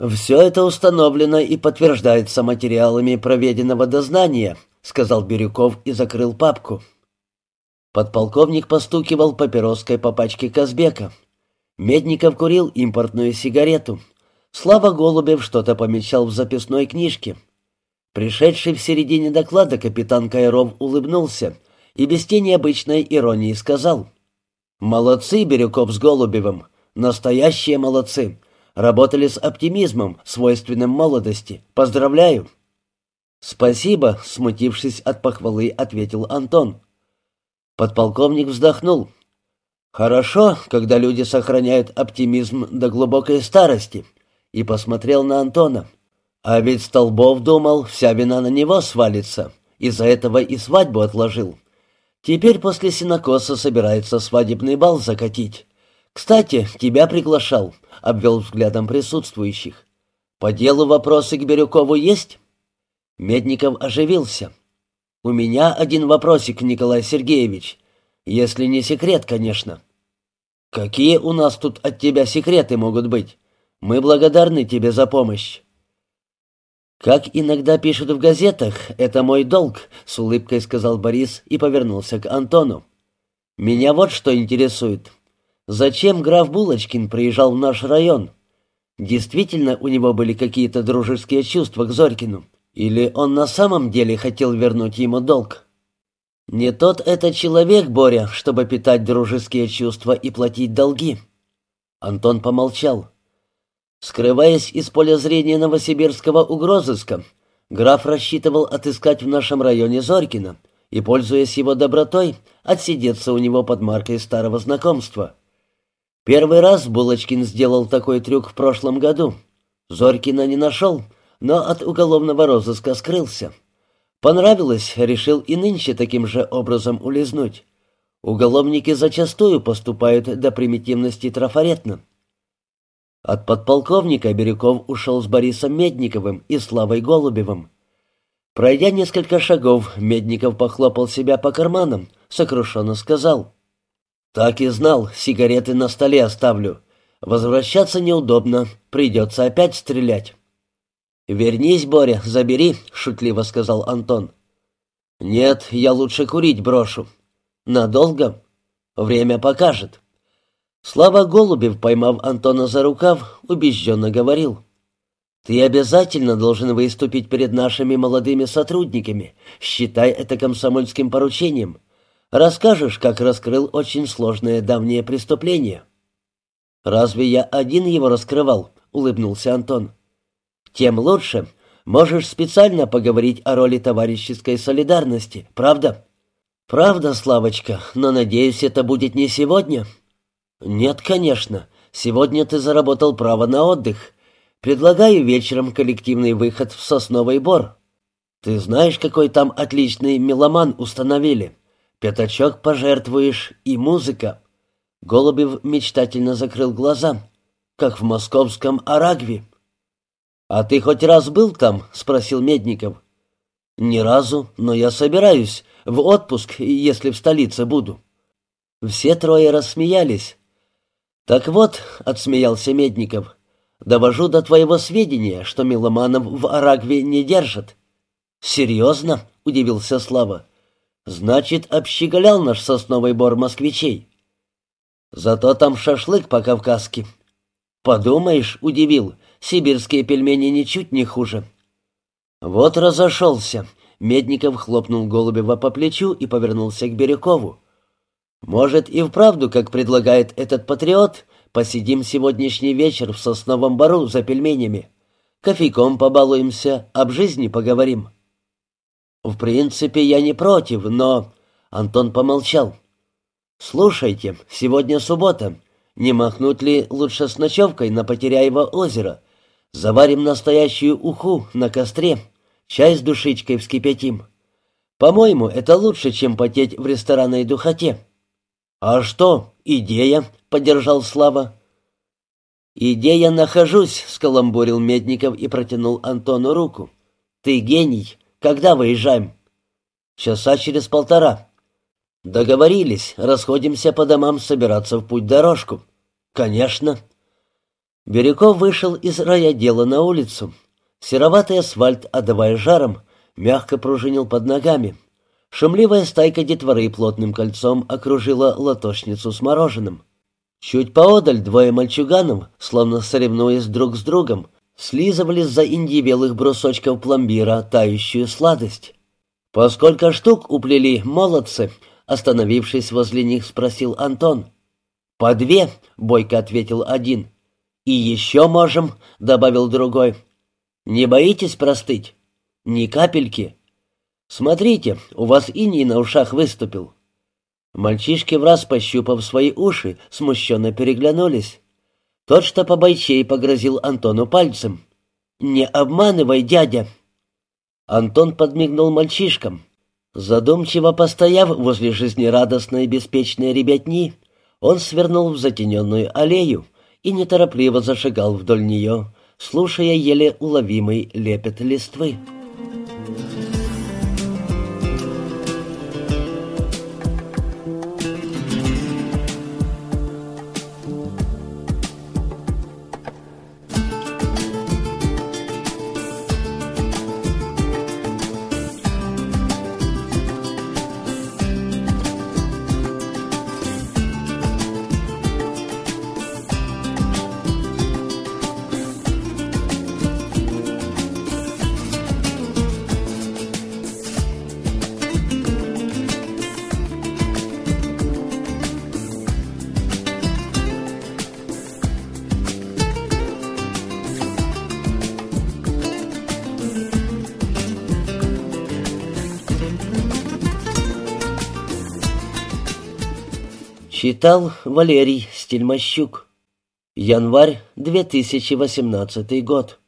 «Все это установлено и подтверждается материалами проведенного дознания», сказал Бирюков и закрыл папку. Подполковник постукивал папироской по пачке Казбека. Медников курил импортную сигарету. Слава Голубев что-то помечал в записной книжке. Пришедший в середине доклада капитан Кайров улыбнулся и без тени обычной иронии сказал «Молодцы, Бирюков с Голубевым, настоящие молодцы. Работали с оптимизмом, свойственным молодости. Поздравляю!» «Спасибо», — смутившись от похвалы, ответил Антон. Подполковник вздохнул. «Хорошо, когда люди сохраняют оптимизм до глубокой старости», и посмотрел на Антона. «А ведь Столбов думал, вся вина на него свалится, из-за этого и свадьбу отложил. Теперь после синокоса собирается свадебный бал закатить. Кстати, тебя приглашал. — обвел взглядом присутствующих. «По делу вопросы к Бирюкову есть?» Медников оживился. «У меня один вопросик, Николай Сергеевич. Если не секрет, конечно». «Какие у нас тут от тебя секреты могут быть? Мы благодарны тебе за помощь». «Как иногда пишут в газетах, это мой долг», — с улыбкой сказал Борис и повернулся к Антону. «Меня вот что интересует. Зачем граф Булочкин приезжал в наш район? Действительно, у него были какие-то дружеские чувства к Зорькину? Или он на самом деле хотел вернуть ему долг? Не тот это человек, Боря, чтобы питать дружеские чувства и платить долги. Антон помолчал. Скрываясь из поля зрения новосибирского угрозыска, граф рассчитывал отыскать в нашем районе Зорькина и, пользуясь его добротой, отсидеться у него под маркой старого знакомства. Первый раз Булочкин сделал такой трюк в прошлом году. Зорькина не нашел, но от уголовного розыска скрылся. Понравилось, решил и нынче таким же образом улизнуть. Уголовники зачастую поступают до примитивности трафаретно. От подполковника Бирюков ушел с Борисом Медниковым и Славой Голубевым. Пройдя несколько шагов, Медников похлопал себя по карманам, сокрушенно сказал — «Так и знал, сигареты на столе оставлю. Возвращаться неудобно, придется опять стрелять». «Вернись, Боря, забери», — шутливо сказал Антон. «Нет, я лучше курить брошу». «Надолго?» «Время покажет». Слава Голубев, поймав Антона за рукав, убежденно говорил. «Ты обязательно должен выступить перед нашими молодыми сотрудниками. Считай это комсомольским поручением. Расскажешь, как раскрыл очень сложное давнее преступление». «Разве я один его раскрывал?» — улыбнулся Антон. «Тем лучше. Можешь специально поговорить о роли товарищеской солидарности, правда?» «Правда, Славочка, но, надеюсь, это будет не сегодня?» «Нет, конечно. Сегодня ты заработал право на отдых. Предлагаю вечером коллективный выход в Сосновый Бор. Ты знаешь, какой там отличный меломан установили?» Пятачок пожертвуешь и музыка. Голубев мечтательно закрыл глаза, как в московском Арагве. «А ты хоть раз был там?» — спросил Медников. «Ни разу, но я собираюсь. В отпуск, если в столице буду». Все трое рассмеялись. «Так вот», — отсмеялся Медников, — «довожу до твоего сведения, что меломанов в Арагве не держат». «Серьезно?» — удивился Слава. Значит, общеголял наш сосновый бор москвичей. Зато там шашлык по-кавказски. Подумаешь, удивил, сибирские пельмени ничуть не хуже. Вот разошелся. Медников хлопнул Голубева по плечу и повернулся к Бирюкову. «Может, и вправду, как предлагает этот патриот, посидим сегодняшний вечер в сосновом бару за пельменями. Кофейком побалуемся, об жизни поговорим». «В принципе, я не против, но...» Антон помолчал. «Слушайте, сегодня суббота. Не махнуть ли лучше с ночевкой на Потеряево озеро? Заварим настоящую уху на костре, чай с душичкой вскипятим. По-моему, это лучше, чем потеть в ресторанной духоте». «А что, идея?» — поддержал Слава. «Идея нахожусь», — скаламбурил Медников и протянул Антону руку. «Ты гений. Когда выезжаем?» «Часа через полтора». «Договорились. Расходимся по домам собираться в путь-дорожку». «Конечно». Бирюков вышел из райотдела на улицу. Сероватый асфальт, отдавая жаром, мягко пружинил под ногами. Шумливая стайка детворы плотным кольцом окружила латошницу с мороженым. Чуть поодаль двое мальчуганов, словно соревнуясь друг с другом, слизывали за индивелых брусочков пломбира тающую сладость. «По сколько штук уплели молодцы?» Остановившись возле них, спросил Антон. «По две», — бойко ответил один. «И еще можем», — добавил другой. «Не боитесь простыть?» «Ни капельки». «Смотрите, у вас иней на ушах выступил». Мальчишки, враз пощупав свои уши, смущенно переглянулись. Тот, что побойчей, погрозил Антону пальцем. «Не обманывай, дядя!» Антон подмигнул мальчишкам. Задумчиво постояв возле жизнерадостной и беспечной ребятни, он свернул в затененную аллею и неторопливо зашагал вдоль нее, слушая еле уловимый лепет листвы. Читал Валерий Стельмощук. Январь 2018 год.